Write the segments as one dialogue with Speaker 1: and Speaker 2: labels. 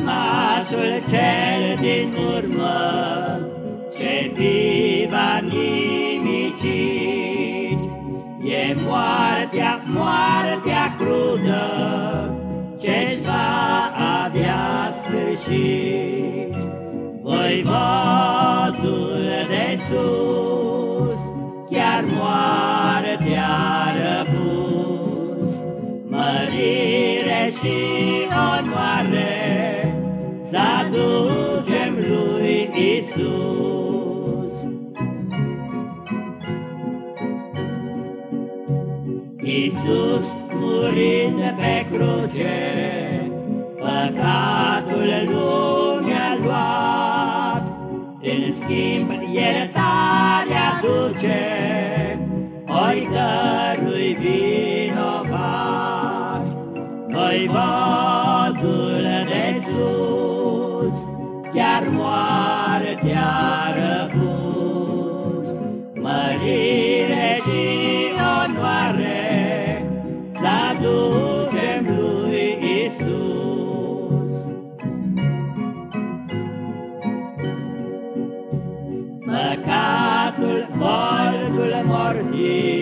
Speaker 1: pasul cel din urmă, ce viva nimicit. E moartea, moartea crudă, ce-și va avea sfârșit. Voi vodul de sus, chiar moartea răpus, mărire și onoare, lui Isus. Isus murind pe cruce, păcatul lumea luat, în schimb iertarea duce, oi cărui vinovat. Voi vodul de sus, chiar moartea răpus, mărire și onoare să aducem lui Isus. Păcatul, voltul morții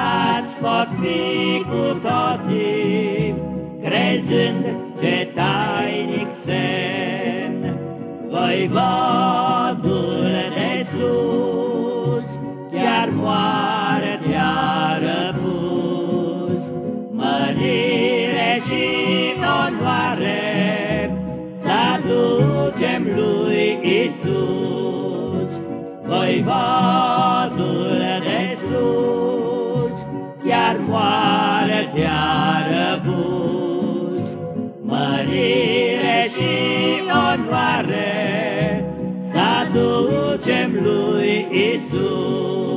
Speaker 1: iertați pot fi cu toții, crezând ce tainic semn. Voi vodul de sus, chiar moartea răpus, mărire și onoare să aducem lui Isus. Voi și onoare să aducem lui Isus.